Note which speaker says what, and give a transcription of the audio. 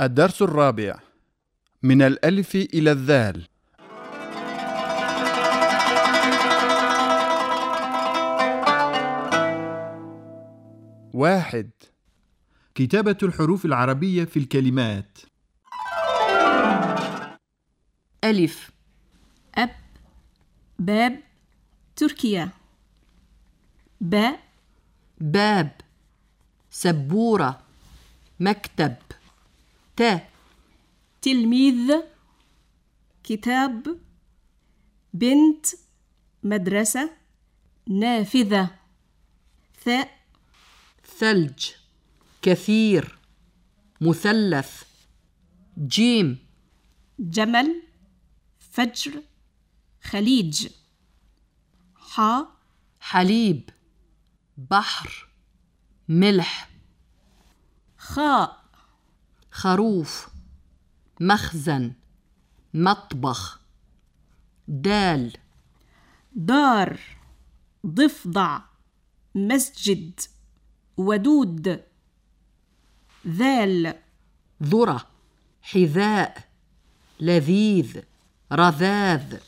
Speaker 1: الدرس الرابع من الألف إلى الذال. واحد.
Speaker 2: كتابة الحروف العربية في الكلمات.
Speaker 3: ألف.
Speaker 4: أب. باب. تركيا. باء.
Speaker 3: باب. سبورة. مكتب. ت
Speaker 4: تلميذ كتاب بنت مدرسة نافذة. ثاء.
Speaker 3: ثلج كثير مثلث جيم.
Speaker 4: جمل فجر خليج. حاء
Speaker 3: حليب بحر ملح.
Speaker 4: خاء.
Speaker 3: خروف مخزن مطبخ دال.
Speaker 4: دار ضفدع مسجد ودود ذال.
Speaker 3: ذرة حذاء لذيذ رذاذ.